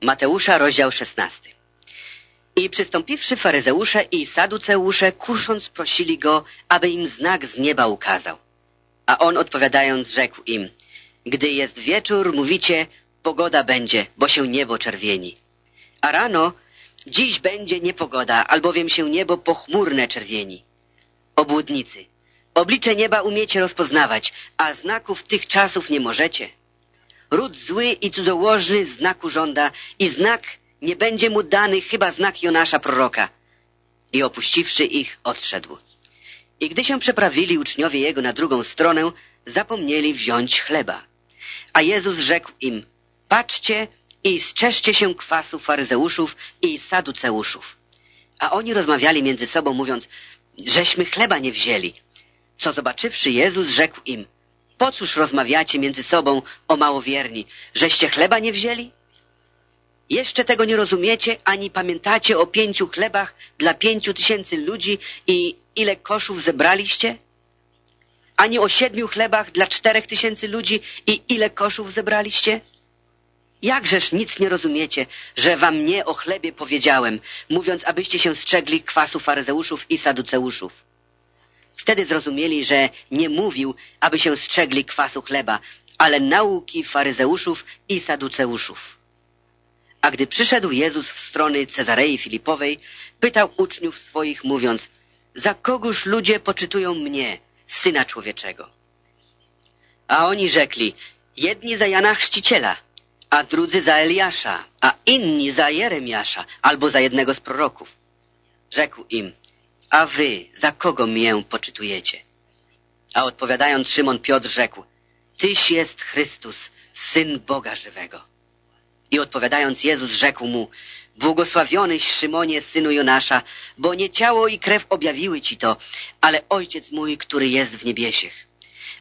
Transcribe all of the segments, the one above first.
Mateusza, rozdział 16. I przystąpiwszy faryzeusze i saduceusze, kusząc, prosili go, aby im znak z nieba ukazał. A on odpowiadając rzekł im, gdy jest wieczór, mówicie, pogoda będzie, bo się niebo czerwieni. A rano, dziś będzie niepogoda, albowiem się niebo pochmurne czerwieni. Obłudnicy, oblicze nieba umiecie rozpoznawać, a znaków tych czasów nie możecie. Ród zły i cudzołożny znaku żąda i znak nie będzie mu dany chyba znak Jonasza proroka. I opuściwszy ich, odszedł. I gdy się przeprawili uczniowie jego na drugą stronę, zapomnieli wziąć chleba. A Jezus rzekł im, patrzcie i strzeżcie się kwasu faryzeuszów i saduceuszów. A oni rozmawiali między sobą, mówiąc, żeśmy chleba nie wzięli. Co zobaczywszy Jezus, rzekł im, po cóż rozmawiacie między sobą o małowierni, żeście chleba nie wzięli? Jeszcze tego nie rozumiecie, ani pamiętacie o pięciu chlebach dla pięciu tysięcy ludzi i ile koszów zebraliście? Ani o siedmiu chlebach dla czterech tysięcy ludzi i ile koszów zebraliście? Jakżeż nic nie rozumiecie, że wam nie o chlebie powiedziałem, mówiąc, abyście się strzegli kwasu faryzeuszów i saduceuszów. Wtedy zrozumieli, że nie mówił, aby się strzegli kwasu chleba, ale nauki faryzeuszów i saduceuszów. A gdy przyszedł Jezus w strony Cezarei Filipowej, pytał uczniów swoich, mówiąc, za kogóż ludzie poczytują mnie, Syna Człowieczego? A oni rzekli, jedni za Jana Chrzciciela, a drudzy za Eliasza, a inni za Jeremiasza, albo za jednego z proroków. Rzekł im, a wy za kogo mię poczytujecie? A odpowiadając Szymon Piotr rzekł, Tyś jest Chrystus, Syn Boga żywego. I odpowiadając Jezus rzekł mu, Błogosławionyś Szymonie, synu Jonasza, bo nie ciało i krew objawiły ci to, ale Ojciec mój, który jest w niebiesiech.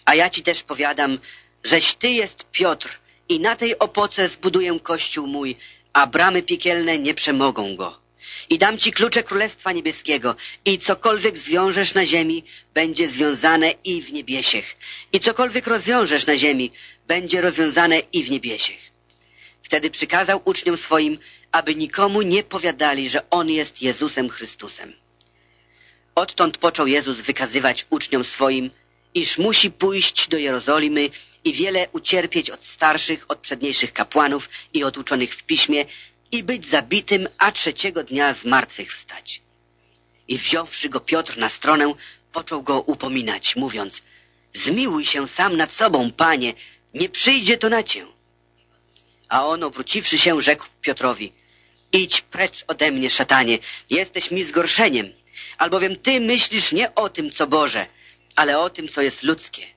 A ja ci też powiadam, żeś ty jest Piotr i na tej opoce zbuduję kościół mój, a bramy piekielne nie przemogą go. I dam ci klucze Królestwa Niebieskiego i cokolwiek zwiążesz na ziemi, będzie związane i w niebiesiech. I cokolwiek rozwiążesz na ziemi, będzie rozwiązane i w niebiesiech. Wtedy przykazał uczniom swoim, aby nikomu nie powiadali, że On jest Jezusem Chrystusem. Odtąd począł Jezus wykazywać uczniom swoim, iż musi pójść do Jerozolimy i wiele ucierpieć od starszych, od przedniejszych kapłanów i od uczonych w piśmie i być zabitym, a trzeciego dnia z martwych wstać. I wziąwszy go Piotr na stronę, począł go upominać, mówiąc Zmiłuj się sam nad sobą, panie, nie przyjdzie to na cię. A on, obróciwszy się, rzekł Piotrowi Idź precz ode mnie, szatanie, jesteś mi zgorszeniem, albowiem ty myślisz nie o tym, co Boże, ale o tym, co jest ludzkie.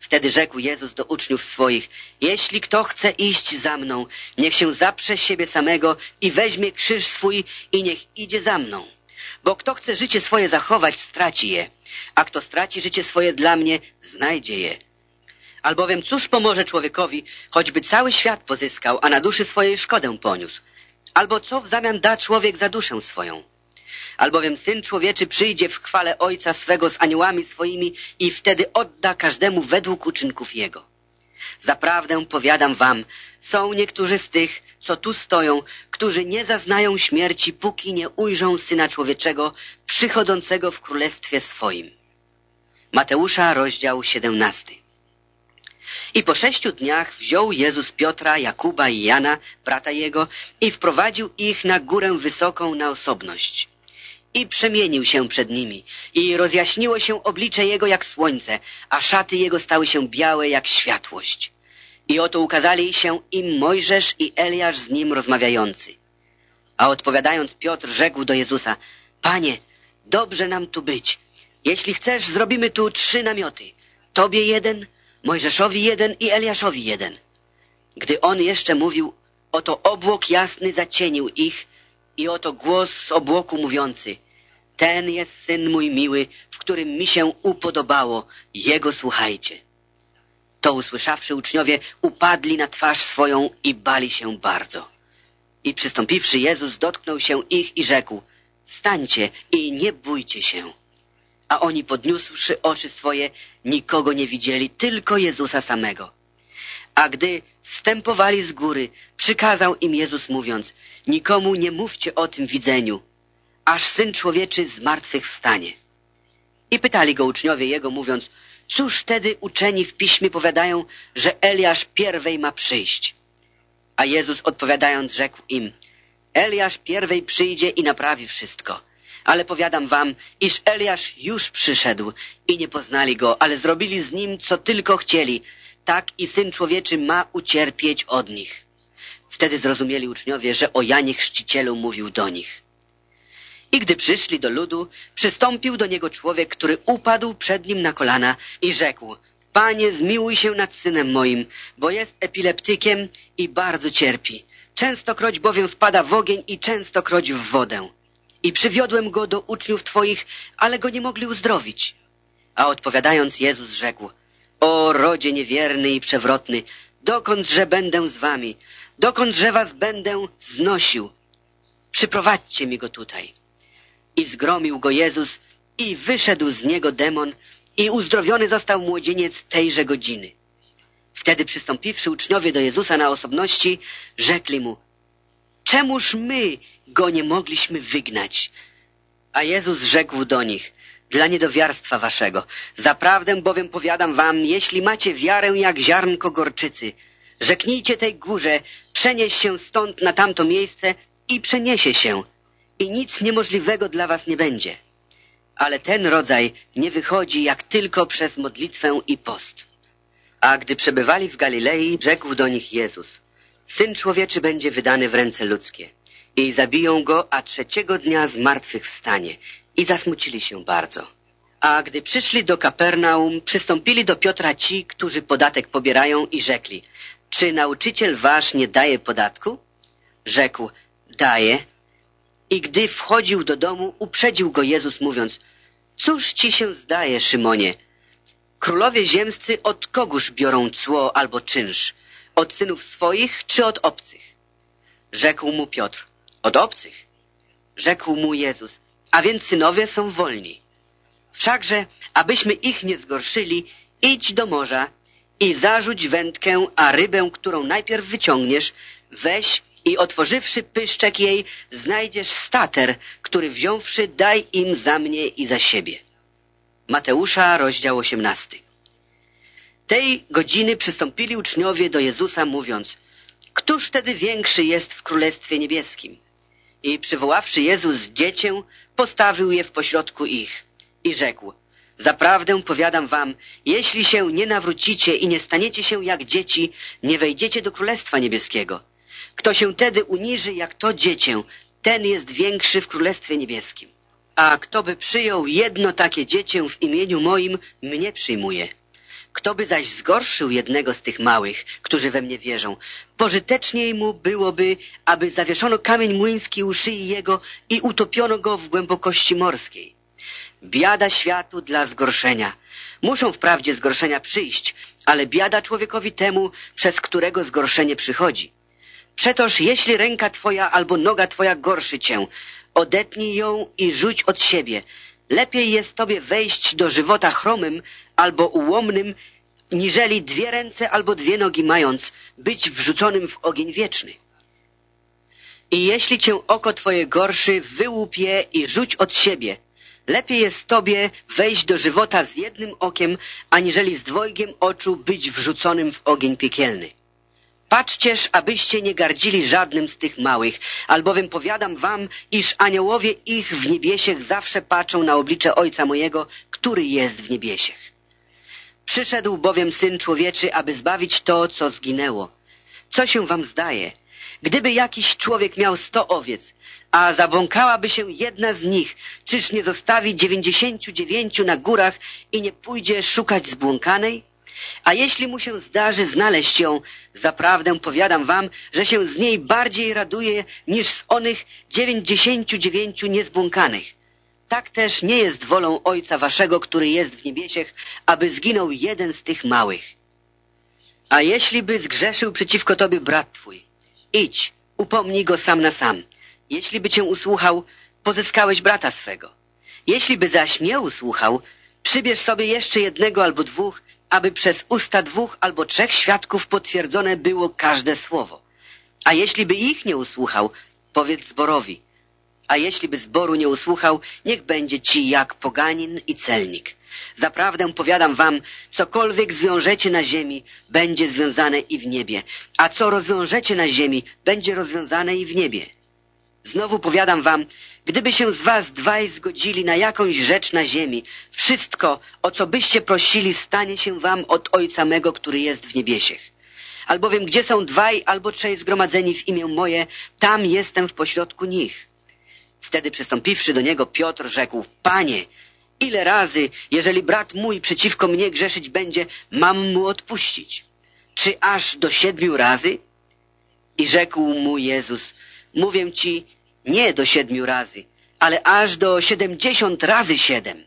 Wtedy rzekł Jezus do uczniów swoich, jeśli kto chce iść za mną, niech się zaprze siebie samego i weźmie krzyż swój i niech idzie za mną. Bo kto chce życie swoje zachować, straci je, a kto straci życie swoje dla mnie, znajdzie je. Albowiem cóż pomoże człowiekowi, choćby cały świat pozyskał, a na duszy swojej szkodę poniósł? Albo co w zamian da człowiek za duszę swoją? Albowiem Syn Człowieczy przyjdzie w chwale Ojca swego z aniołami swoimi i wtedy odda każdemu według uczynków Jego. Zaprawdę powiadam wam, są niektórzy z tych, co tu stoją, którzy nie zaznają śmierci, póki nie ujrzą Syna Człowieczego przychodzącego w Królestwie swoim. Mateusza, rozdział 17. I po sześciu dniach wziął Jezus Piotra, Jakuba i Jana, brata jego, i wprowadził ich na górę wysoką na osobność. I przemienił się przed nimi, i rozjaśniło się oblicze jego jak słońce, a szaty jego stały się białe jak światłość. I oto ukazali się im Mojżesz i Eliasz z nim rozmawiający. A odpowiadając Piotr rzekł do Jezusa, Panie, dobrze nam tu być. Jeśli chcesz, zrobimy tu trzy namioty. Tobie jeden, Mojżeszowi jeden i Eliaszowi jeden. Gdy on jeszcze mówił, oto obłok jasny zacienił ich i oto głos z obłoku mówiący Ten jest Syn mój miły, w którym mi się upodobało, Jego słuchajcie. To usłyszawszy uczniowie upadli na twarz swoją i bali się bardzo. I przystąpiwszy Jezus dotknął się ich i rzekł Wstańcie i nie bójcie się. A oni podniósłszy oczy swoje, nikogo nie widzieli, tylko Jezusa samego. A gdy stępowali z góry, przykazał im Jezus mówiąc, nikomu nie mówcie o tym widzeniu, aż Syn Człowieczy z martwych wstanie. I pytali go uczniowie jego, mówiąc, cóż wtedy uczeni w piśmie powiadają, że Eliasz pierwej ma przyjść? A Jezus odpowiadając rzekł im, Eliasz pierwej przyjdzie i naprawi wszystko. Ale powiadam wam, iż Eliasz już przyszedł i nie poznali go, ale zrobili z nim, co tylko chcieli. Tak i Syn Człowieczy ma ucierpieć od nich. Wtedy zrozumieli uczniowie, że o Janie Chrzcicielu mówił do nich. I gdy przyszli do ludu, przystąpił do niego człowiek, który upadł przed nim na kolana i rzekł, Panie, zmiłuj się nad synem moim, bo jest epileptykiem i bardzo cierpi. Częstokroć bowiem wpada w ogień i częstokroć w wodę. I przywiodłem go do uczniów Twoich, ale go nie mogli uzdrowić. A odpowiadając Jezus rzekł, O rodzie niewierny i przewrotny, dokądże będę z wami, dokądże was będę znosił? Przyprowadźcie mi go tutaj. I zgromił go Jezus i wyszedł z niego demon i uzdrowiony został młodzieniec tejże godziny. Wtedy przystąpiwszy uczniowie do Jezusa na osobności, rzekli mu, czemuż my go nie mogliśmy wygnać? A Jezus rzekł do nich, dla niedowiarstwa waszego. Zaprawdę bowiem powiadam wam, jeśli macie wiarę jak ziarnko gorczycy, rzeknijcie tej górze, przenieś się stąd na tamto miejsce i przeniesie się i nic niemożliwego dla was nie będzie. Ale ten rodzaj nie wychodzi jak tylko przez modlitwę i post. A gdy przebywali w Galilei, rzekł do nich Jezus, Syn Człowieczy będzie wydany w ręce ludzkie i zabiją go, a trzeciego dnia z martwych wstanie. I zasmucili się bardzo. A gdy przyszli do Kapernaum, przystąpili do Piotra ci, którzy podatek pobierają i rzekli, czy nauczyciel wasz nie daje podatku? Rzekł, daje. I gdy wchodził do domu, uprzedził go Jezus, mówiąc, cóż ci się zdaje, Szymonie? Królowie ziemscy od kogóż biorą cło albo czynsz? Od synów swoich czy od obcych? Rzekł mu Piotr, od obcych. Rzekł mu Jezus, a więc synowie są wolni. Wszakże, abyśmy ich nie zgorszyli, idź do morza i zarzuć wędkę, a rybę, którą najpierw wyciągniesz, weź i otworzywszy pyszczek jej, znajdziesz stater, który wziąwszy, daj im za mnie i za siebie. Mateusza, rozdział 18. Tej godziny przystąpili uczniowie do Jezusa, mówiąc, Któż wtedy większy jest w Królestwie Niebieskim? I przywoławszy Jezus dziecię, postawił je w pośrodku ich i rzekł, Zaprawdę powiadam wam, jeśli się nie nawrócicie i nie staniecie się jak dzieci, nie wejdziecie do Królestwa Niebieskiego. Kto się tedy uniży jak to dziecię, ten jest większy w Królestwie Niebieskim. A kto by przyjął jedno takie dziecię w imieniu moim, mnie przyjmuje. Kto by zaś zgorszył jednego z tych małych, którzy we mnie wierzą, pożyteczniej mu byłoby, aby zawieszono kamień młyński u szyi jego i utopiono go w głębokości morskiej. Biada światu dla zgorszenia. Muszą wprawdzie zgorszenia przyjść, ale biada człowiekowi temu, przez którego zgorszenie przychodzi. Przetoż jeśli ręka twoja albo noga twoja gorszy cię, odetnij ją i rzuć od siebie. Lepiej jest tobie wejść do żywota chromym albo ułomnym, niżeli dwie ręce albo dwie nogi mając, być wrzuconym w ogień wieczny. I jeśli cię oko twoje gorszy, wyłup je i rzuć od siebie. Lepiej jest tobie wejść do żywota z jednym okiem, aniżeli z dwojgiem oczu być wrzuconym w ogień piekielny. Patrzcież, abyście nie gardzili żadnym z tych małych, albowiem powiadam wam, iż aniołowie ich w niebiesiech zawsze patrzą na oblicze Ojca mojego, który jest w niebiesiech. Przyszedł bowiem Syn Człowieczy, aby zbawić to, co zginęło. Co się wam zdaje? Gdyby jakiś człowiek miał sto owiec, a zabłąkałaby się jedna z nich, czyż nie zostawi dziewięćdziesięciu dziewięciu na górach i nie pójdzie szukać zbłąkanej? A jeśli mu się zdarzy znaleźć ją, zaprawdę powiadam wam, że się z niej bardziej raduje niż z onych dziewięćdziesięciu dziewięciu niezbłąkanych. Tak też nie jest wolą Ojca waszego, który jest w niebiesiech, aby zginął jeden z tych małych. A jeśli by zgrzeszył przeciwko tobie brat twój, idź, upomnij go sam na sam. Jeśli by cię usłuchał, pozyskałeś brata swego. Jeśli by zaś nie usłuchał, przybierz sobie jeszcze jednego albo dwóch aby przez usta dwóch albo trzech świadków potwierdzone było każde słowo. A jeśli by ich nie usłuchał, powiedz zborowi. A jeśli by zboru nie usłuchał, niech będzie ci jak poganin i celnik. Zaprawdę powiadam wam, cokolwiek zwiążecie na ziemi, będzie związane i w niebie, a co rozwiążecie na ziemi, będzie rozwiązane i w niebie. Znowu powiadam wam, gdyby się z was dwaj zgodzili na jakąś rzecz na ziemi, wszystko, o co byście prosili, stanie się wam od Ojca mego, który jest w niebiesiech. Albowiem gdzie są dwaj albo trzej zgromadzeni w imię moje, tam jestem w pośrodku nich. Wtedy przystąpiwszy do niego, Piotr rzekł, Panie, ile razy, jeżeli brat mój przeciwko mnie grzeszyć będzie, mam mu odpuścić? Czy aż do siedmiu razy? I rzekł mu Jezus, mówię ci, nie do siedmiu razy, ale aż do siedemdziesiąt razy siedem.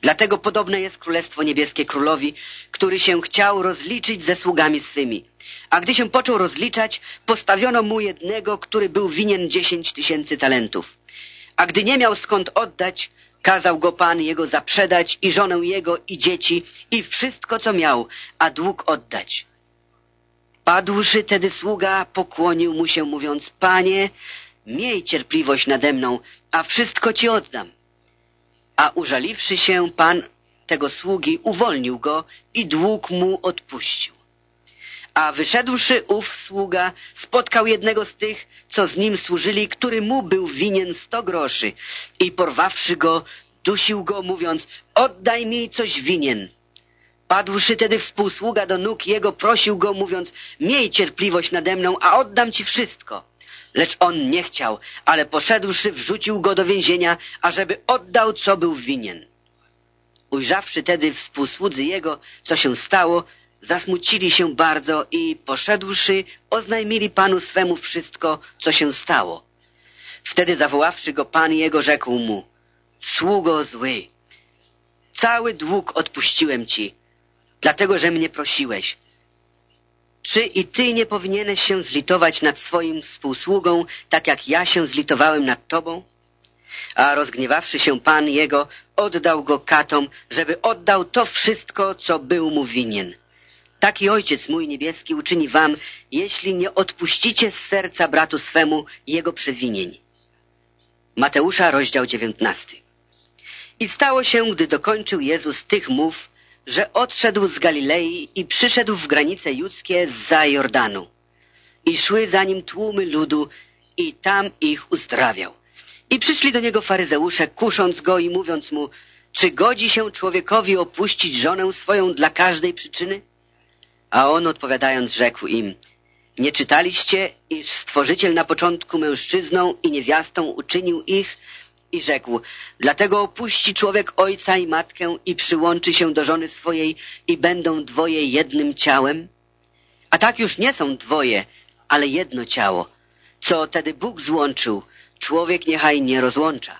Dlatego podobne jest Królestwo Niebieskie Królowi, który się chciał rozliczyć ze sługami swymi. A gdy się począł rozliczać, postawiono mu jednego, który był winien dziesięć tysięcy talentów. A gdy nie miał skąd oddać, kazał go Pan jego zaprzedać i żonę jego i dzieci i wszystko, co miał, a dług oddać. Padłszy tedy sługa, pokłonił mu się, mówiąc, Panie, miej cierpliwość nade mną, a wszystko ci oddam. A użaliwszy się, Pan tego sługi uwolnił go i dług mu odpuścił. A wyszedłszy ów sługa, spotkał jednego z tych, co z nim służyli, który mu był winien sto groszy i porwawszy go, dusił go, mówiąc, oddaj mi coś winien. Padłszy tedy współsługa do nóg jego, prosił go, mówiąc, miej cierpliwość nade mną, a oddam ci wszystko. Lecz on nie chciał, ale poszedłszy, wrzucił go do więzienia, ażeby oddał, co był winien. Ujrzawszy tedy współsłudzy jego, co się stało, zasmucili się bardzo i poszedłszy, oznajmili panu swemu wszystko, co się stało. Wtedy zawoławszy go pan jego, rzekł mu, sługo zły, cały dług odpuściłem ci, dlatego, że mnie prosiłeś. Czy i ty nie powinieneś się zlitować nad swoim współsługą, tak jak ja się zlitowałem nad tobą? A rozgniewawszy się pan jego, oddał go katom, żeby oddał to wszystko, co był mu winien. Taki Ojciec mój niebieski uczyni wam, jeśli nie odpuścicie z serca bratu swemu jego przewinień. Mateusza, rozdział dziewiętnasty. I stało się, gdy dokończył Jezus tych mów, że odszedł z Galilei i przyszedł w granice judzkie za Jordanu. I szły za nim tłumy ludu i tam ich uzdrawiał. I przyszli do niego faryzeusze, kusząc go i mówiąc mu, czy godzi się człowiekowi opuścić żonę swoją dla każdej przyczyny? A on odpowiadając rzekł im, nie czytaliście, iż Stworzyciel na początku mężczyzną i niewiastą uczynił ich i rzekł, dlatego opuści człowiek ojca i matkę i przyłączy się do żony swojej i będą dwoje jednym ciałem? A tak już nie są dwoje, ale jedno ciało. Co tedy Bóg złączył, człowiek niechaj nie rozłącza.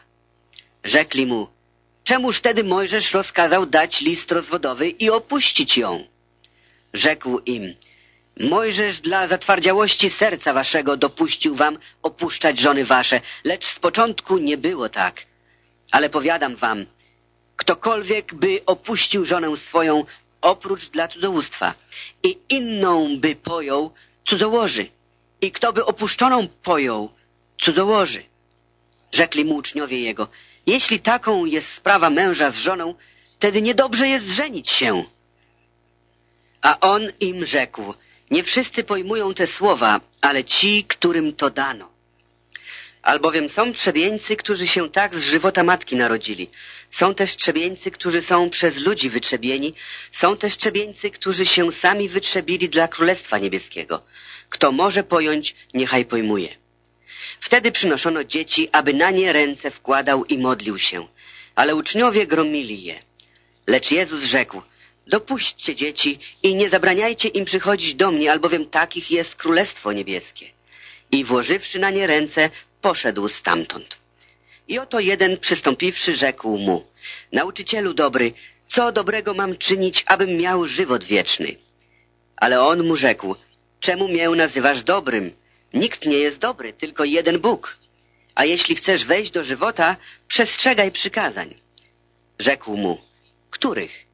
Rzekli mu, czemuż tedy Mojżesz rozkazał dać list rozwodowy i opuścić ją? Rzekł im, Mojżesz dla zatwardziałości serca waszego dopuścił wam opuszczać żony wasze, lecz z początku nie było tak. Ale powiadam wam, ktokolwiek by opuścił żonę swoją oprócz dla cudzołóstwa i inną by pojął, cudzołoży. I kto by opuszczoną pojął, cudzołoży. Rzekli mu uczniowie jego, jeśli taką jest sprawa męża z żoną, wtedy niedobrze jest żenić się. A on im rzekł, nie wszyscy pojmują te słowa, ale ci, którym to dano. Albowiem są trzebieńcy, którzy się tak z żywota matki narodzili. Są też trzebieńcy, którzy są przez ludzi wytrzebieni. Są też trzebieńcy, którzy się sami wytrzebili dla Królestwa Niebieskiego. Kto może pojąć, niechaj pojmuje. Wtedy przynoszono dzieci, aby na nie ręce wkładał i modlił się. Ale uczniowie gromili je. Lecz Jezus rzekł – Dopuśćcie dzieci i nie zabraniajcie im przychodzić do mnie, albowiem takich jest Królestwo Niebieskie. I włożywszy na nie ręce, poszedł stamtąd. I oto jeden przystąpiwszy rzekł mu, nauczycielu dobry, co dobrego mam czynić, abym miał żywot wieczny? Ale on mu rzekł, czemu mię nazywasz dobrym? Nikt nie jest dobry, tylko jeden Bóg. A jeśli chcesz wejść do żywota, przestrzegaj przykazań. Rzekł mu, których?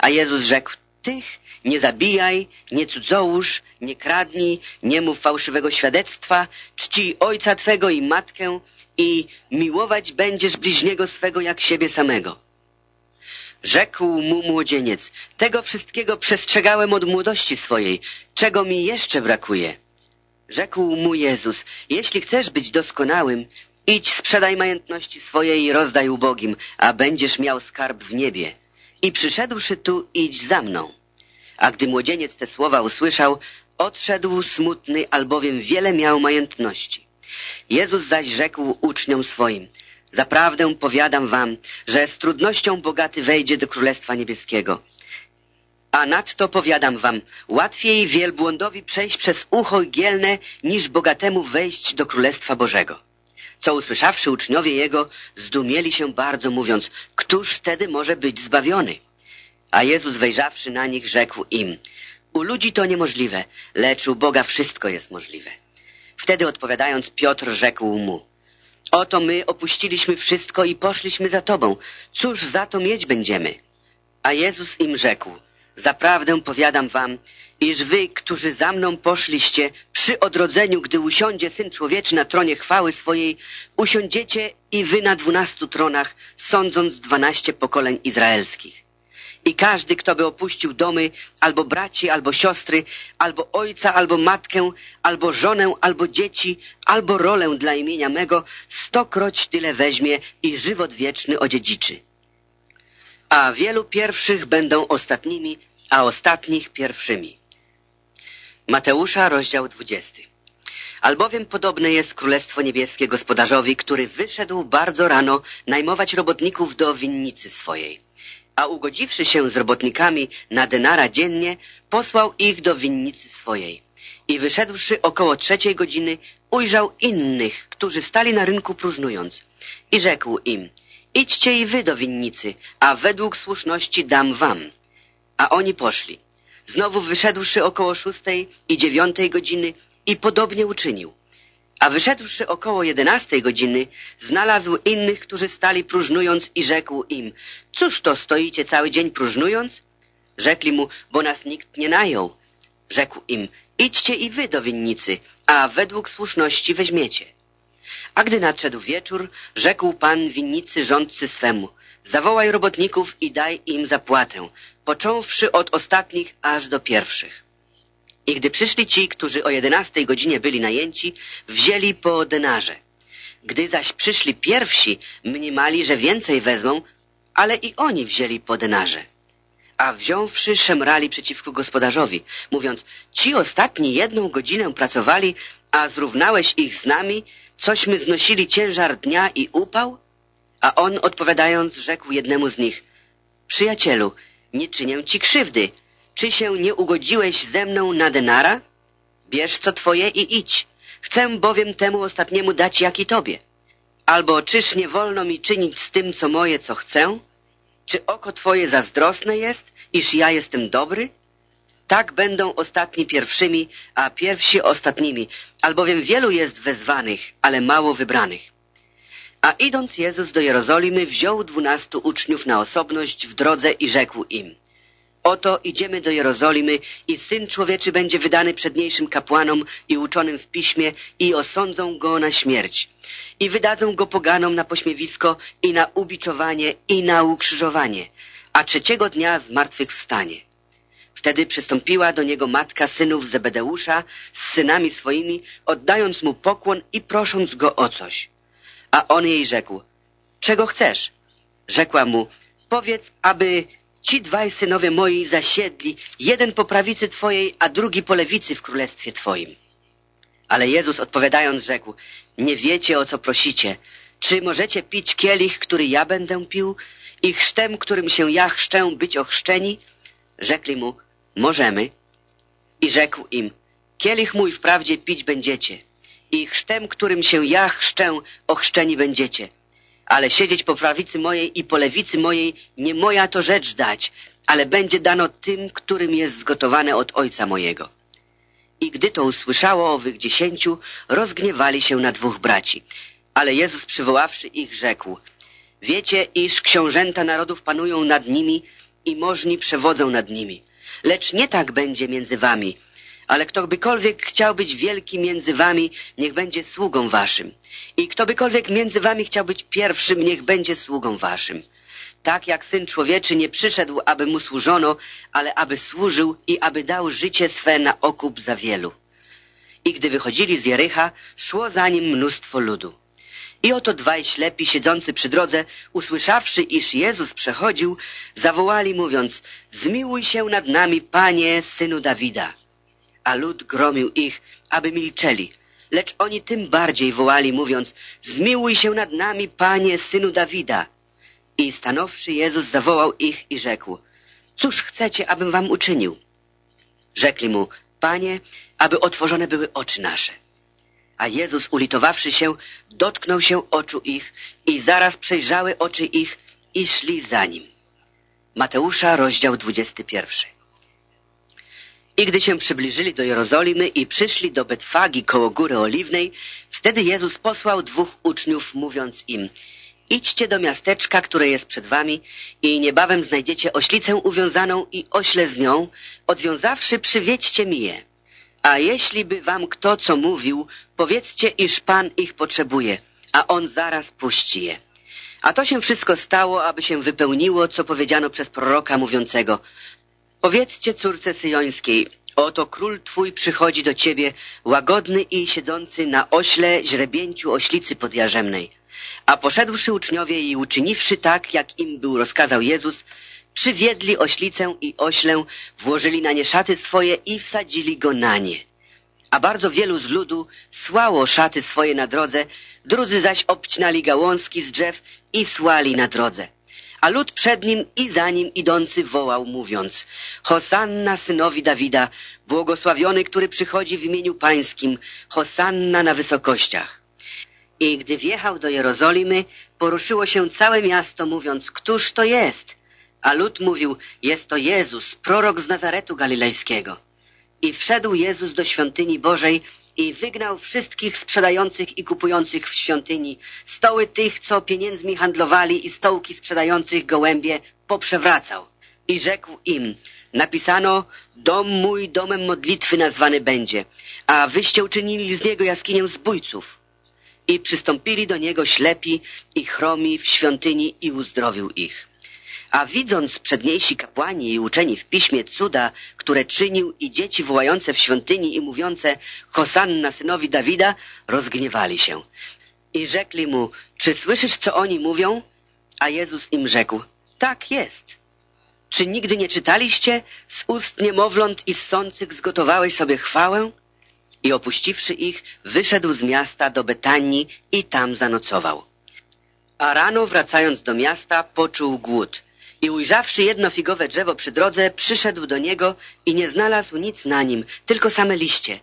A Jezus rzekł, tych nie zabijaj, nie cudzołóż, nie kradnij, nie mów fałszywego świadectwa, czci ojca twego i matkę i miłować będziesz bliźniego swego jak siebie samego. Rzekł mu młodzieniec, tego wszystkiego przestrzegałem od młodości swojej, czego mi jeszcze brakuje? Rzekł mu Jezus, jeśli chcesz być doskonałym, idź sprzedaj majątności swoje i rozdaj ubogim, a będziesz miał skarb w niebie. I przyszedłszy tu, idź za mną. A gdy młodzieniec te słowa usłyszał, odszedł smutny, albowiem wiele miał majątności. Jezus zaś rzekł uczniom swoim, Zaprawdę powiadam wam, że z trudnością bogaty wejdzie do Królestwa Niebieskiego. A nadto powiadam wam, łatwiej wielbłądowi przejść przez ucho gielne, niż bogatemu wejść do Królestwa Bożego. Co usłyszawszy uczniowie jego, zdumieli się bardzo, mówiąc, któż wtedy może być zbawiony? A Jezus wejrzawszy na nich, rzekł im, u ludzi to niemożliwe, lecz u Boga wszystko jest możliwe. Wtedy odpowiadając Piotr rzekł mu, Oto my opuściliśmy wszystko i poszliśmy za Tobą. Cóż za to mieć będziemy? A Jezus im rzekł, Zaprawdę powiadam wam, iż wy, którzy za mną poszliście, przy odrodzeniu, gdy usiądzie Syn Człowieczy na tronie chwały swojej, usiądziecie i wy na dwunastu tronach, sądząc dwanaście pokoleń izraelskich. I każdy, kto by opuścił domy, albo braci, albo siostry, albo ojca, albo matkę, albo żonę, albo dzieci, albo rolę dla imienia mego, stokroć tyle weźmie i żywot wieczny odziedziczy. A wielu pierwszych będą ostatnimi, a ostatnich pierwszymi. Mateusza, rozdział 20. Albowiem podobne jest Królestwo Niebieskie gospodarzowi, który wyszedł bardzo rano najmować robotników do winnicy swojej a ugodziwszy się z robotnikami na denara dziennie, posłał ich do winnicy swojej. I wyszedłszy około trzeciej godziny, ujrzał innych, którzy stali na rynku próżnując. I rzekł im, idźcie i wy do winnicy, a według słuszności dam wam. A oni poszli. Znowu wyszedłszy około szóstej i dziewiątej godziny i podobnie uczynił. A wyszedłszy około jedenastej godziny, znalazł innych, którzy stali próżnując i rzekł im, cóż to stoicie cały dzień próżnując? Rzekli mu, bo nas nikt nie najął. Rzekł im, idźcie i wy do winnicy, a według słuszności weźmiecie. A gdy nadszedł wieczór, rzekł pan winnicy rządcy swemu, zawołaj robotników i daj im zapłatę, począwszy od ostatnich aż do pierwszych. I gdy przyszli ci, którzy o jedenastej godzinie byli najęci, wzięli po denarze. Gdy zaś przyszli pierwsi, mniemali, że więcej wezmą, ale i oni wzięli po denarze. A wziąwszy, szemrali przeciwko gospodarzowi, mówiąc, ci ostatni jedną godzinę pracowali, a zrównałeś ich z nami, cośmy znosili ciężar dnia i upał? A on odpowiadając, rzekł jednemu z nich, przyjacielu, nie czynię ci krzywdy, czy się nie ugodziłeś ze mną na denara? Bierz co twoje i idź. Chcę bowiem temu ostatniemu dać jak i tobie. Albo czyż nie wolno mi czynić z tym, co moje, co chcę? Czy oko twoje zazdrosne jest, iż ja jestem dobry? Tak będą ostatni pierwszymi, a pierwsi ostatnimi, albowiem wielu jest wezwanych, ale mało wybranych. A idąc Jezus do Jerozolimy, wziął dwunastu uczniów na osobność w drodze i rzekł im – Oto idziemy do Jerozolimy i Syn Człowieczy będzie wydany przedniejszym kapłanom i uczonym w piśmie i osądzą go na śmierć. I wydadzą go poganom na pośmiewisko i na ubiczowanie i na ukrzyżowanie, a trzeciego dnia zmartwychwstanie. Wtedy przystąpiła do niego matka synów Zebedeusza z synami swoimi, oddając mu pokłon i prosząc go o coś. A on jej rzekł, czego chcesz? Rzekła mu, powiedz, aby Ci dwaj synowie moi zasiedli, jeden po prawicy Twojej, a drugi po lewicy w królestwie Twoim. Ale Jezus odpowiadając rzekł, nie wiecie o co prosicie. Czy możecie pić kielich, który ja będę pił i chrztem, którym się ja chrzczę, być ochrzczeni? Rzekli mu, możemy. I rzekł im, kielich mój wprawdzie pić będziecie i chrztem, którym się ja chrzczę, ochrzczeni będziecie ale siedzieć po prawicy mojej i po lewicy mojej nie moja to rzecz dać, ale będzie dano tym, którym jest zgotowane od Ojca mojego. I gdy to usłyszało owych dziesięciu, rozgniewali się na dwóch braci. Ale Jezus przywoławszy ich rzekł, Wiecie, iż książęta narodów panują nad nimi i możni przewodzą nad nimi, lecz nie tak będzie między wami. Ale ktobykolwiek chciał być wielki między wami, niech będzie sługą waszym. I ktobykolwiek między wami chciał być pierwszym, niech będzie sługą waszym. Tak jak Syn Człowieczy nie przyszedł, aby mu służono, ale aby służył i aby dał życie swe na okup za wielu. I gdy wychodzili z Jericha, szło za nim mnóstwo ludu. I oto dwaj ślepi siedzący przy drodze, usłyszawszy, iż Jezus przechodził, zawołali mówiąc, zmiłuj się nad nami, Panie, Synu Dawida. A lud gromił ich, aby milczeli. Lecz oni tym bardziej wołali, mówiąc, zmiłuj się nad nami, Panie, Synu Dawida. I stanowszy Jezus zawołał ich i rzekł, cóż chcecie, abym wam uczynił? Rzekli mu, Panie, aby otworzone były oczy nasze. A Jezus, ulitowawszy się, dotknął się oczu ich i zaraz przejrzały oczy ich i szli za nim. Mateusza, rozdział 21. I gdy się przybliżyli do Jerozolimy i przyszli do Betwagi koło Góry Oliwnej, wtedy Jezus posłał dwóch uczniów, mówiąc im Idźcie do miasteczka, które jest przed wami i niebawem znajdziecie oślicę uwiązaną i ośle z nią, odwiązawszy przywiedźcie mi je. A jeśli by wam kto co mówił, powiedzcie, iż Pan ich potrzebuje, a On zaraz puści je. A to się wszystko stało, aby się wypełniło, co powiedziano przez proroka mówiącego. Powiedzcie córce syjońskiej, oto król twój przychodzi do ciebie, łagodny i siedzący na ośle źrebięciu oślicy podjarzemnej. A poszedłszy uczniowie i uczyniwszy tak, jak im był rozkazał Jezus, przywiedli oślicę i oślę, włożyli na nie szaty swoje i wsadzili go na nie. A bardzo wielu z ludu słało szaty swoje na drodze, drudzy zaś obcinali gałązki z drzew i słali na drodze. A lud przed nim i za nim idący wołał, mówiąc Hosanna synowi Dawida, błogosławiony, który przychodzi w imieniu pańskim, Hosanna na wysokościach. I gdy wjechał do Jerozolimy, poruszyło się całe miasto, mówiąc, któż to jest? A lud mówił, jest to Jezus, prorok z Nazaretu Galilejskiego. I wszedł Jezus do świątyni Bożej i wygnał wszystkich sprzedających i kupujących w świątyni, stoły tych, co pieniędzmi handlowali i stołki sprzedających gołębie poprzewracał. I rzekł im, napisano, dom mój domem modlitwy nazwany będzie, a wyście uczynili z niego jaskinię zbójców. I przystąpili do niego ślepi i chromi w świątyni i uzdrowił ich. A widząc przedniejsi kapłani i uczeni w piśmie cuda, które czynił i dzieci wołające w świątyni i mówiące Hosanna synowi Dawida, rozgniewali się. I rzekli mu, czy słyszysz, co oni mówią? A Jezus im rzekł, tak jest. Czy nigdy nie czytaliście, z ust niemowląt i ssących zgotowałeś sobie chwałę? I opuściwszy ich, wyszedł z miasta do Betanii i tam zanocował. A rano wracając do miasta, poczuł głód – i ujrzawszy jedno figowe drzewo przy drodze, przyszedł do niego i nie znalazł nic na nim, tylko same liście.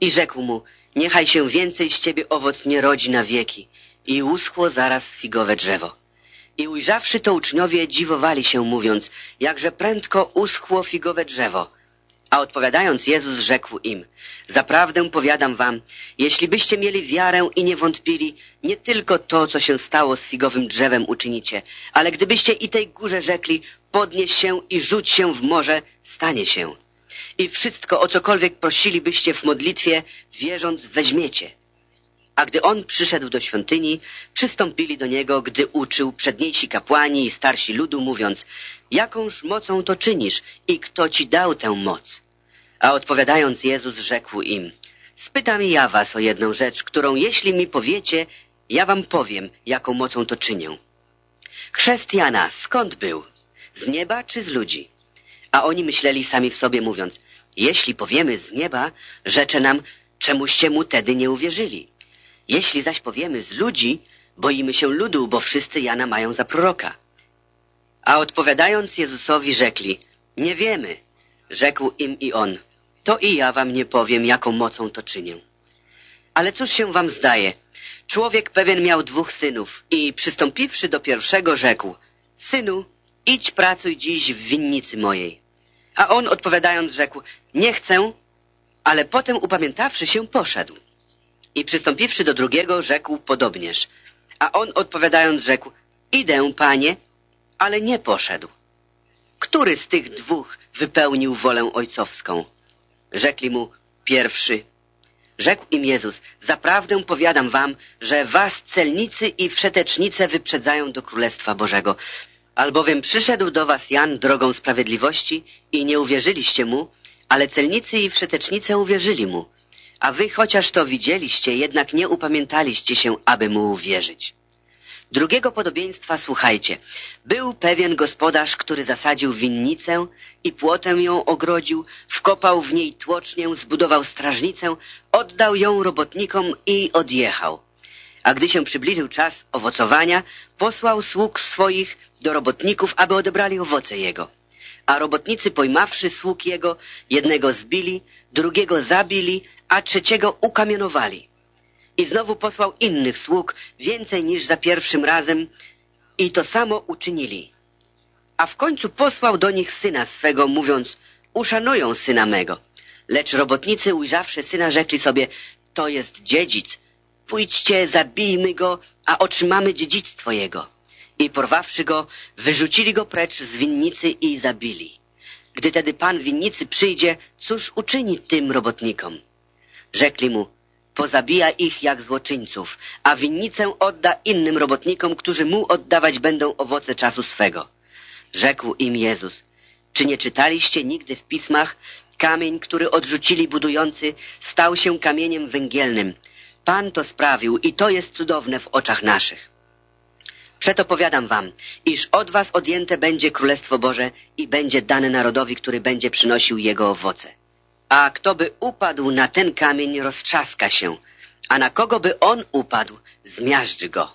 I rzekł mu, niechaj się więcej z ciebie owoc nie rodzi na wieki. I uschło zaraz figowe drzewo. I ujrzawszy to uczniowie dziwowali się, mówiąc, jakże prędko uschło figowe drzewo. A odpowiadając Jezus rzekł im, zaprawdę powiadam wam, jeśli byście mieli wiarę i nie wątpili, nie tylko to, co się stało z figowym drzewem uczynicie, ale gdybyście i tej górze rzekli, podnieś się i rzuć się w morze, stanie się. I wszystko, o cokolwiek prosilibyście w modlitwie, wierząc, weźmiecie. A gdy on przyszedł do świątyni, przystąpili do niego, gdy uczył przedniejsi kapłani i starsi ludu, mówiąc, jakąż mocą to czynisz i kto ci dał tę moc? A odpowiadając Jezus rzekł im, spytam ja was o jedną rzecz, którą jeśli mi powiecie, ja wam powiem, jaką mocą to czynię. Chrzest Jana skąd był? Z nieba czy z ludzi? A oni myśleli sami w sobie, mówiąc, jeśli powiemy z nieba, rzecze nam, czemuście mu tedy nie uwierzyli. Jeśli zaś powiemy z ludzi, boimy się ludu, bo wszyscy Jana mają za proroka. A odpowiadając Jezusowi rzekli, nie wiemy. Rzekł im i on, to i ja wam nie powiem, jaką mocą to czynię. Ale cóż się wam zdaje? Człowiek pewien miał dwóch synów i przystąpiwszy do pierwszego rzekł, synu, idź pracuj dziś w winnicy mojej. A on odpowiadając rzekł, nie chcę, ale potem upamiętawszy się poszedł. I przystąpiwszy do drugiego, rzekł podobnież. A on odpowiadając rzekł, idę, panie, ale nie poszedł. który z tych dwóch wypełnił wolę ojcowską? Rzekli mu, pierwszy. Rzekł im Jezus, zaprawdę powiadam wam, że was celnicy i wszetecznice wyprzedzają do Królestwa Bożego. Albowiem przyszedł do was Jan drogą sprawiedliwości i nie uwierzyliście mu, ale celnicy i wszetecznice uwierzyli mu. A wy chociaż to widzieliście, jednak nie upamiętaliście się, aby mu uwierzyć. Drugiego podobieństwa słuchajcie. Był pewien gospodarz, który zasadził winnicę i płotem ją ogrodził, wkopał w niej tłocznię, zbudował strażnicę, oddał ją robotnikom i odjechał. A gdy się przybliżył czas owocowania, posłał sług swoich do robotników, aby odebrali owoce jego. A robotnicy pojmawszy sług jego, jednego zbili, drugiego zabili, a trzeciego ukamienowali. I znowu posłał innych sług, więcej niż za pierwszym razem, i to samo uczynili. A w końcu posłał do nich syna swego, mówiąc, uszanują syna mego. Lecz robotnicy, ujrzawszy syna, rzekli sobie, to jest dziedzic, pójdźcie, zabijmy go, a otrzymamy dziedzictwo jego. I porwawszy go, wyrzucili go precz z winnicy i zabili. Gdy tedy pan winnicy przyjdzie, cóż uczyni tym robotnikom? Rzekli mu, pozabija ich jak złoczyńców, a winnicę odda innym robotnikom, którzy mu oddawać będą owoce czasu swego. Rzekł im Jezus, czy nie czytaliście nigdy w pismach, kamień, który odrzucili budujący, stał się kamieniem węgielnym. Pan to sprawił i to jest cudowne w oczach naszych. Przeto powiadam wam, iż od was odjęte będzie Królestwo Boże i będzie dane narodowi, który będzie przynosił jego owoce. A kto by upadł na ten kamień, roztrzaska się, a na kogo by on upadł, zmiażdży go.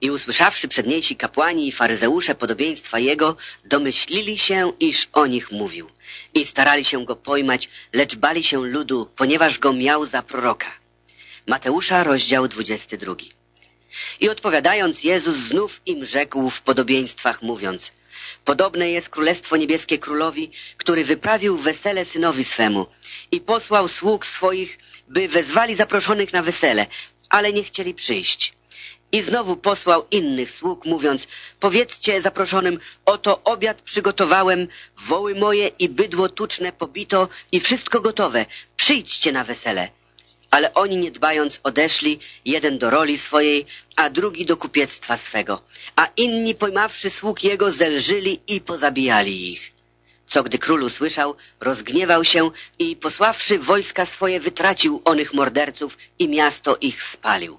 I usłyszawszy przedniejsi kapłani i faryzeusze podobieństwa jego, domyślili się, iż o nich mówił. I starali się go pojmać, lecz bali się ludu, ponieważ go miał za proroka. Mateusza, rozdział 22. I odpowiadając, Jezus znów im rzekł w podobieństwach, mówiąc Podobne jest Królestwo Niebieskie Królowi, który wyprawił wesele synowi swemu i posłał sług swoich, by wezwali zaproszonych na wesele, ale nie chcieli przyjść. I znowu posłał innych sług, mówiąc, powiedzcie zaproszonym, oto obiad przygotowałem, woły moje i bydło tuczne pobito i wszystko gotowe, przyjdźcie na wesele. Ale oni nie dbając odeszli, jeden do roli swojej, a drugi do kupiectwa swego, a inni pojmawszy sług jego zelżyli i pozabijali ich. Co gdy król usłyszał, rozgniewał się i posławszy wojska swoje wytracił onych morderców i miasto ich spalił.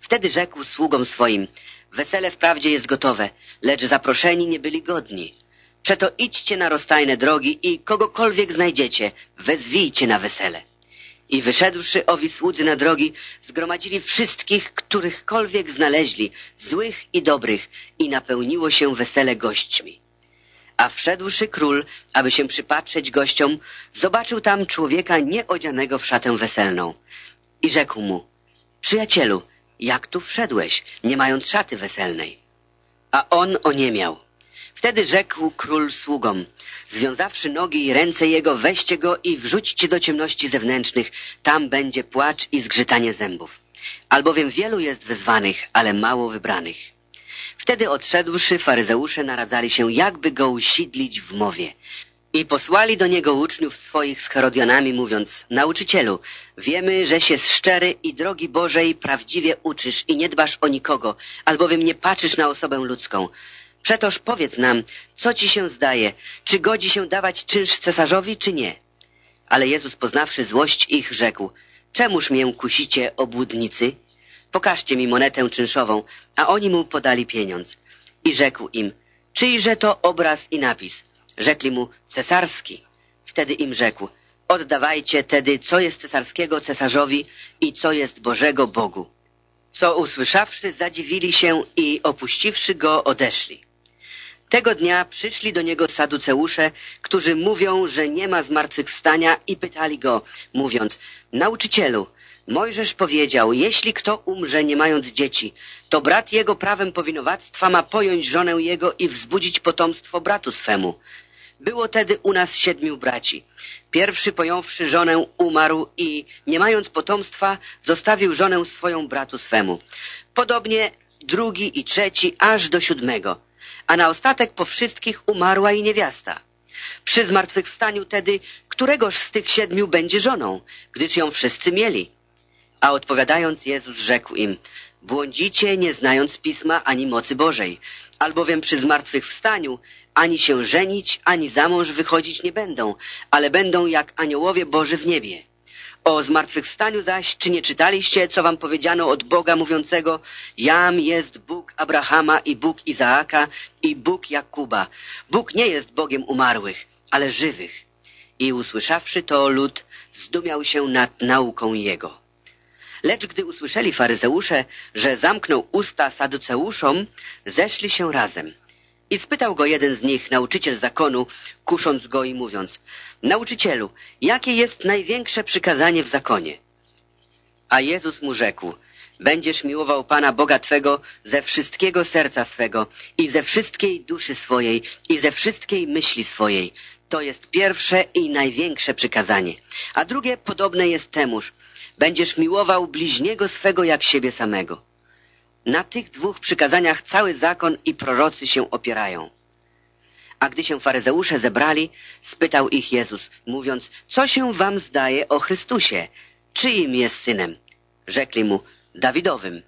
Wtedy rzekł sługom swoim, wesele wprawdzie jest gotowe, lecz zaproszeni nie byli godni. Przeto idźcie na rozstajne drogi i kogokolwiek znajdziecie, wezwijcie na wesele. I wyszedłszy owi słudzy na drogi, zgromadzili wszystkich, którychkolwiek znaleźli, złych i dobrych, i napełniło się wesele gośćmi. A wszedłszy król, aby się przypatrzeć gościom, zobaczył tam człowieka nieodzianego w szatę weselną. I rzekł mu, przyjacielu, jak tu wszedłeś, nie mając szaty weselnej? A on oniemiał. Wtedy rzekł król sługom, związawszy nogi i ręce jego, weźcie go i wrzućcie do ciemności zewnętrznych, tam będzie płacz i zgrzytanie zębów. Albowiem wielu jest wezwanych, ale mało wybranych. Wtedy odszedłszy, faryzeusze naradzali się, jakby go usidlić w mowie. I posłali do niego uczniów swoich z Herodianami, mówiąc, Nauczycielu, wiemy, że się szczery i drogi Bożej prawdziwie uczysz i nie dbasz o nikogo, albowiem nie patrzysz na osobę ludzką. Przetoż powiedz nam, co ci się zdaje, czy godzi się dawać czynsz cesarzowi, czy nie? Ale Jezus, poznawszy złość ich, rzekł, czemuż mię kusicie, obłudnicy? Pokażcie mi monetę czynszową, a oni mu podali pieniądz. I rzekł im, czyjże to obraz i napis? Rzekli mu, cesarski. Wtedy im rzekł, oddawajcie tedy, co jest cesarskiego cesarzowi i co jest Bożego Bogu. Co usłyszawszy, zadziwili się i opuściwszy go, odeszli. Tego dnia przyszli do niego saduceusze, którzy mówią, że nie ma zmartwychwstania i pytali go, mówiąc, nauczycielu, Mojżesz powiedział, jeśli kto umrze nie mając dzieci, to brat jego prawem powinowactwa ma pojąć żonę jego i wzbudzić potomstwo bratu swemu. Było tedy u nas siedmiu braci. Pierwszy pojąwszy żonę umarł i, nie mając potomstwa, zostawił żonę swoją bratu swemu. Podobnie drugi i trzeci, aż do siódmego. A na ostatek po wszystkich umarła i niewiasta. Przy zmartwychwstaniu tedy, któregoż z tych siedmiu będzie żoną, gdyż ją wszyscy mieli? A odpowiadając Jezus rzekł im, błądzicie nie znając Pisma ani mocy Bożej, albowiem przy zmartwychwstaniu ani się żenić, ani za mąż wychodzić nie będą, ale będą jak aniołowie Boży w niebie. O zmartwychwstaniu zaś, czy nie czytaliście, co wam powiedziano od Boga mówiącego, Jam jest Bóg Abrahama i Bóg Izaaka i Bóg Jakuba. Bóg nie jest Bogiem umarłych, ale żywych. I usłyszawszy to, lud zdumiał się nad nauką Jego. Lecz gdy usłyszeli faryzeusze, że zamknął usta saduceuszom, zeszli się razem. I spytał go jeden z nich, nauczyciel zakonu, kusząc go i mówiąc, Nauczycielu, jakie jest największe przykazanie w zakonie? A Jezus mu rzekł, Będziesz miłował Pana Boga Twego ze wszystkiego serca swego i ze wszystkiej duszy swojej i ze wszystkiej myśli swojej. To jest pierwsze i największe przykazanie. A drugie podobne jest temuż. Będziesz miłował bliźniego swego jak siebie samego. Na tych dwóch przykazaniach cały zakon i prorocy się opierają. A gdy się faryzeusze zebrali, spytał ich Jezus, mówiąc, co się wam zdaje o Chrystusie? Czyim jest synem? Rzekli mu, Dawidowym.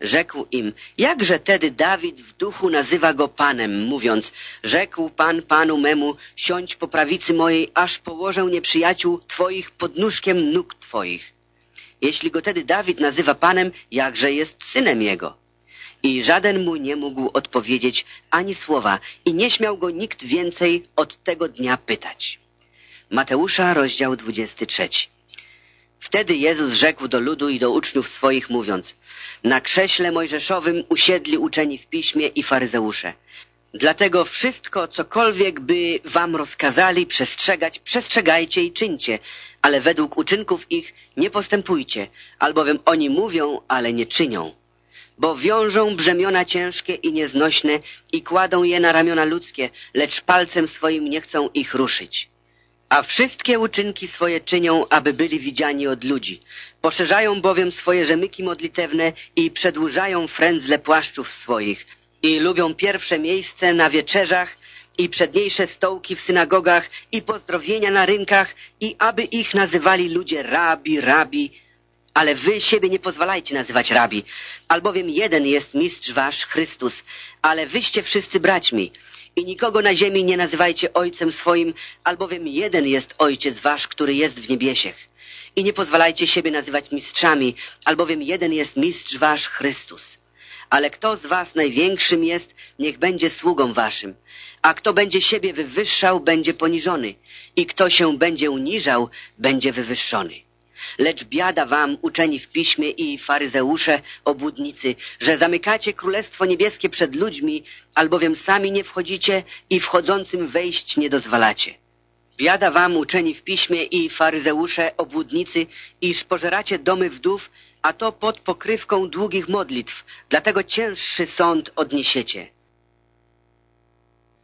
Rzekł im, jakże tedy Dawid w duchu nazywa go Panem, mówiąc, rzekł Pan Panu memu, siądź po prawicy mojej, aż położę nieprzyjaciół Twoich pod nóżkiem nóg Twoich. Jeśli go tedy Dawid nazywa Panem, jakże jest synem jego? I żaden mu nie mógł odpowiedzieć ani słowa i nie śmiał go nikt więcej od tego dnia pytać. Mateusza, rozdział 23. Wtedy Jezus rzekł do ludu i do uczniów swoich, mówiąc Na krześle mojżeszowym usiedli uczeni w piśmie i faryzeusze. Dlatego wszystko, cokolwiek by wam rozkazali przestrzegać, przestrzegajcie i czyńcie, ale według uczynków ich nie postępujcie, albowiem oni mówią, ale nie czynią. Bo wiążą brzemiona ciężkie i nieznośne i kładą je na ramiona ludzkie, lecz palcem swoim nie chcą ich ruszyć. A wszystkie uczynki swoje czynią, aby byli widziani od ludzi. Poszerzają bowiem swoje rzemyki modlitewne i przedłużają frędzle płaszczów swoich. I lubią pierwsze miejsce na wieczerzach i przedniejsze stołki w synagogach i pozdrowienia na rynkach i aby ich nazywali ludzie rabi, rabi. Ale wy siebie nie pozwalajcie nazywać rabi, albowiem jeden jest mistrz wasz, Chrystus, ale wyście wszyscy braćmi. I nikogo na ziemi nie nazywajcie ojcem swoim, albowiem jeden jest ojciec wasz, który jest w niebiesiech. I nie pozwalajcie siebie nazywać mistrzami, albowiem jeden jest mistrz wasz, Chrystus. Ale kto z was największym jest, niech będzie sługą waszym. A kto będzie siebie wywyższał, będzie poniżony. I kto się będzie uniżał, będzie wywyższony. Lecz biada wam, uczeni w piśmie i faryzeusze, obłudnicy, że zamykacie Królestwo Niebieskie przed ludźmi, albowiem sami nie wchodzicie i wchodzącym wejść nie dozwalacie. Biada wam, uczeni w piśmie i faryzeusze, obłudnicy, iż pożeracie domy wdów, a to pod pokrywką długich modlitw, dlatego cięższy sąd odniesiecie.